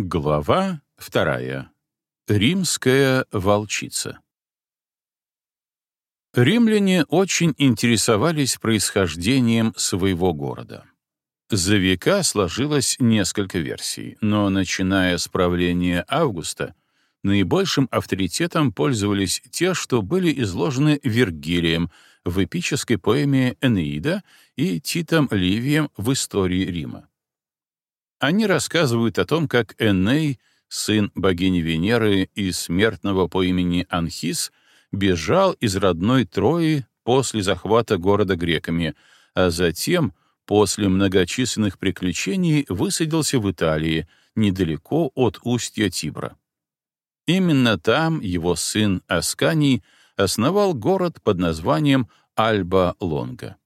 Глава вторая. Римская волчица. Римляне очень интересовались происхождением своего города. За века сложилось несколько версий, но начиная с правления Августа, наибольшим авторитетом пользовались те, что были изложены Вергилием в эпической поэме «Энеида» и Титом Ливием в «Истории Рима». Они рассказывают о том, как Эней, сын богини Венеры и смертного по имени Анхис, бежал из родной Трои после захвата города греками, а затем, после многочисленных приключений, высадился в Италии, недалеко от устья Тибра. Именно там его сын Асканий основал город под названием Альба-Лонга.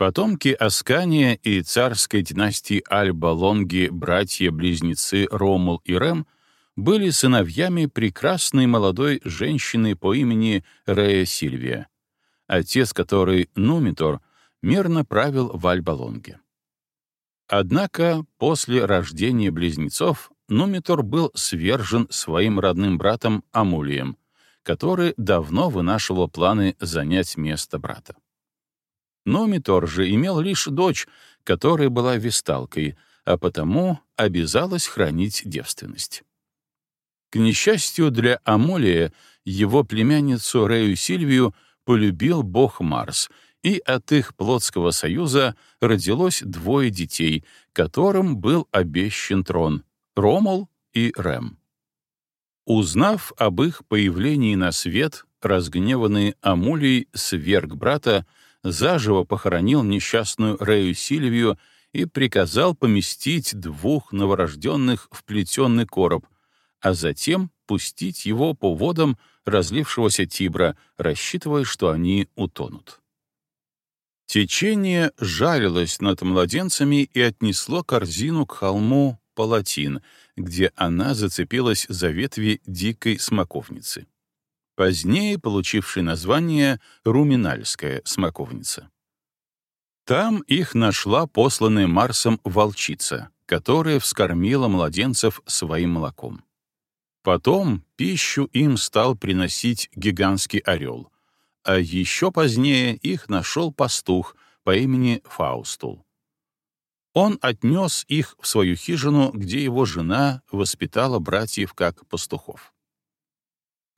Потомки Аскания и царской династии Альба-Лонги, братья-близнецы Ромул и Рем, были сыновьями прекрасной молодой женщины по имени Рея Сильвия, отец которой Нумитор мирно правил в Альба-Лонге. Однако после рождения близнецов Нумитор был свержен своим родным братом Амулием, который давно вынашивал планы занять место брата. Но Митор же имел лишь дочь, которая была весталкой, а потому обязалась хранить девственность. К несчастью для Амолия, его племянницу Рею Сильвию полюбил бог Марс, и от их плотского союза родилось двое детей, которым был обещан трон — Ромол и Рэм. Узнав об их появлении на свет, разгневанный Амулий сверг брата, заживо похоронил несчастную Рею Сильвию и приказал поместить двух новорожденных в плетенный короб, а затем пустить его по водам разлившегося Тибра, рассчитывая, что они утонут. Течение жарилось над младенцами и отнесло корзину к холму Палатин, где она зацепилась за ветви дикой смоковницы позднее получивший название «Руминальская смоковница». Там их нашла посланная Марсом волчица, которая вскормила младенцев своим молоком. Потом пищу им стал приносить гигантский орел, а еще позднее их нашел пастух по имени Фаустул. Он отнес их в свою хижину, где его жена воспитала братьев как пастухов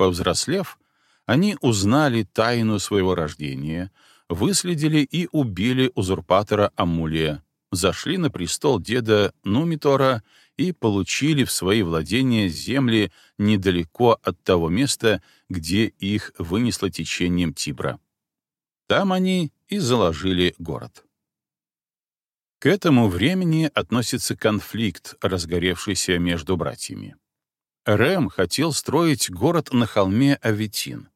повзрослев, они узнали тайну своего рождения, выследили и убили узурпатора Амулия, зашли на престол деда Нумитора и получили в свои владения земли недалеко от того места, где их вынесло течением Тибра. Там они и заложили город. К этому времени относится конфликт, разгоревшийся между братьями. Рэм хотел строить город на холме Аветин.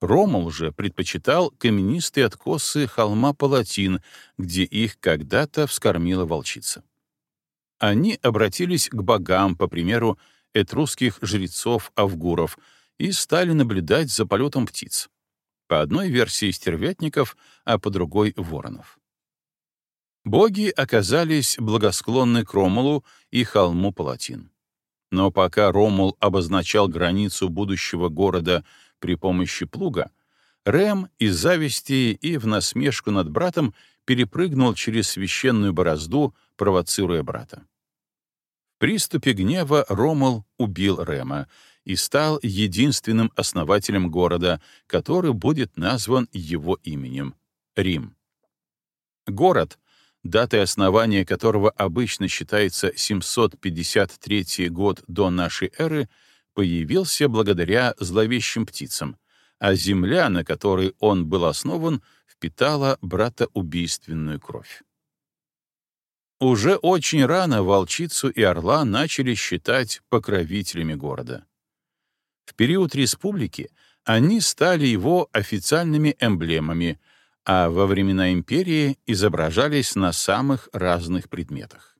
Ромул же предпочитал каменистые откосы холма Палатин, где их когда-то вскормила волчица. Они обратились к богам, по примеру, этрусских жрецов-авгуров, и стали наблюдать за полетом птиц. По одной версии стервятников, а по другой — воронов. Боги оказались благосклонны к Ромулу и холму Палатин. Но пока Ромул обозначал границу будущего города при помощи плуга, Рэм из зависти и в насмешку над братом перепрыгнул через священную борозду, провоцируя брата. В приступе гнева Ромул убил Рема и стал единственным основателем города, который будет назван его именем — Рим. Город — датой основания которого обычно считается 753 год до нашей эры, появился благодаря зловещим птицам, а земля, на которой он был основан, впитала братоубийственную кровь. Уже очень рано волчицу и орла начали считать покровителями города. В период республики они стали его официальными эмблемами — а во времена империи изображались на самых разных предметах.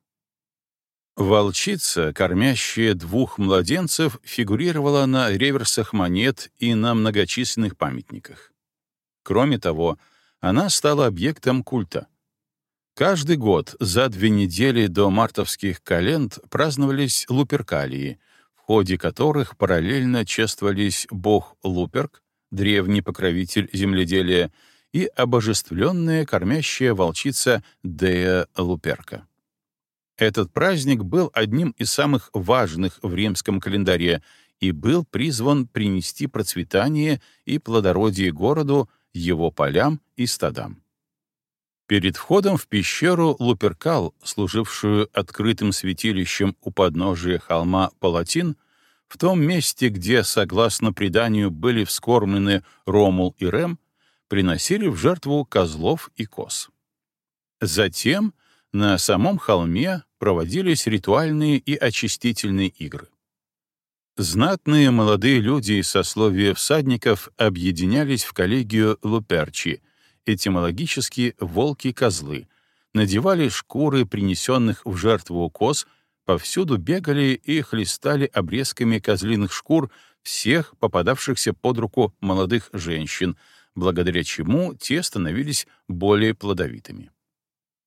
Волчица, кормящая двух младенцев, фигурировала на реверсах монет и на многочисленных памятниках. Кроме того, она стала объектом культа. Каждый год за две недели до мартовских календ праздновались луперкалии, в ходе которых параллельно чествовались бог Луперк, древний покровитель земледелия, и обожествленная кормящая волчица Дея Луперка. Этот праздник был одним из самых важных в римском календаре и был призван принести процветание и плодородие городу, его полям и стадам. Перед входом в пещеру Луперкал, служившую открытым святилищем у подножия холма Палатин, в том месте, где, согласно преданию, были вскормлены Ромул и Рем, приносили в жертву козлов и коз. Затем на самом холме проводились ритуальные и очистительные игры. Знатные молодые люди из сословия всадников объединялись в коллегию луперчи, этимологически «волки-козлы», надевали шкуры принесенных в жертву коз, повсюду бегали и хлестали обрезками козлиных шкур всех попадавшихся под руку молодых женщин — благодаря чему те становились более плодовитыми.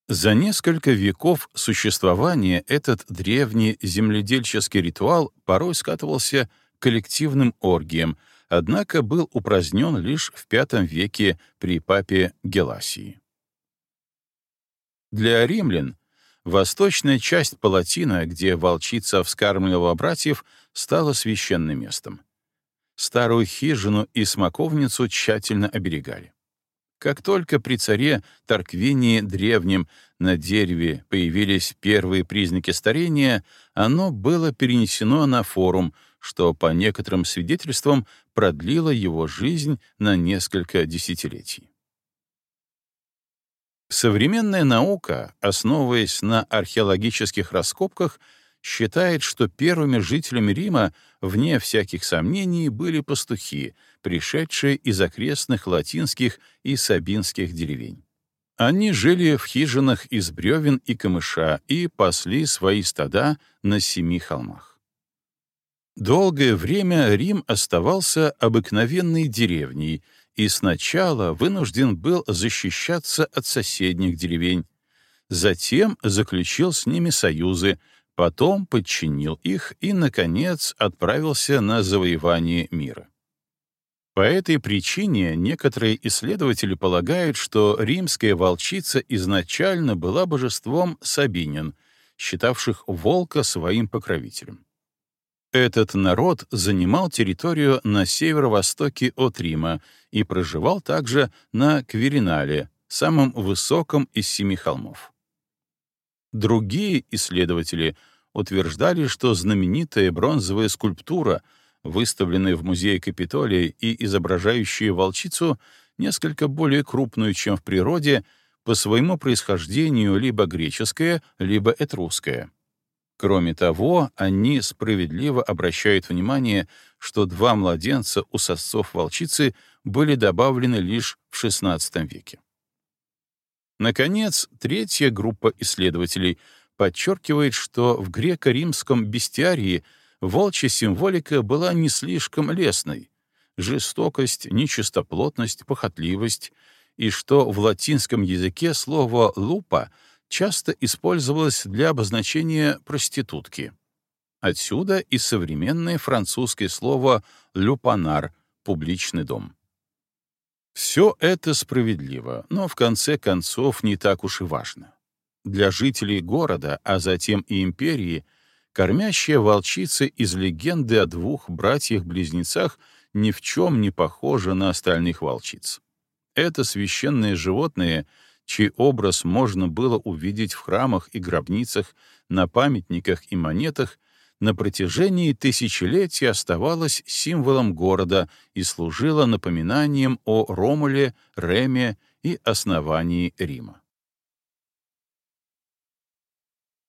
За несколько веков существования этот древний земледельческий ритуал порой скатывался коллективным оргием, однако был упразднен лишь в V веке при папе Геласии. Для римлян восточная часть Палатина, где волчица вскармливала братьев, стала священным местом старую хижину и смоковницу тщательно оберегали. Как только при царе Тарквинии Древнем на дереве появились первые признаки старения, оно было перенесено на форум, что, по некоторым свидетельствам, продлило его жизнь на несколько десятилетий. Современная наука, основываясь на археологических раскопках, — считает, что первыми жителями Рима, вне всяких сомнений, были пастухи, пришедшие из окрестных латинских и сабинских деревень. Они жили в хижинах из бревен и камыша и пасли свои стада на семи холмах. Долгое время Рим оставался обыкновенной деревней и сначала вынужден был защищаться от соседних деревень, затем заключил с ними союзы, потом подчинил их и, наконец, отправился на завоевание мира. По этой причине некоторые исследователи полагают, что римская волчица изначально была божеством Сабинин, считавших волка своим покровителем. Этот народ занимал территорию на северо-востоке от Рима и проживал также на Кверинале, самом высоком из семи холмов. Другие исследователи — утверждали, что знаменитая бронзовая скульптура, выставленная в музее Капитолия и изображающая волчицу, несколько более крупную, чем в природе, по своему происхождению либо греческая, либо этрусская. Кроме того, они справедливо обращают внимание, что два младенца у сосцов волчицы были добавлены лишь в XVI веке. Наконец, третья группа исследователей — подчеркивает, что в греко-римском бестиарии волчья символика была не слишком лесной — жестокость, нечистоплотность, похотливость, и что в латинском языке слово «лупа» часто использовалось для обозначения проститутки. Отсюда и современное французское слово «люпанар» — публичный дом. Все это справедливо, но в конце концов не так уж и важно для жителей города, а затем и империи, кормящая волчица из легенды о двух братьях-близнецах ни в чем не похожа на остальных волчиц. Это священные животные, чей образ можно было увидеть в храмах и гробницах, на памятниках и монетах, на протяжении тысячелетий оставалась символом города и служила напоминанием о Ромуле, Реме и основании Рима.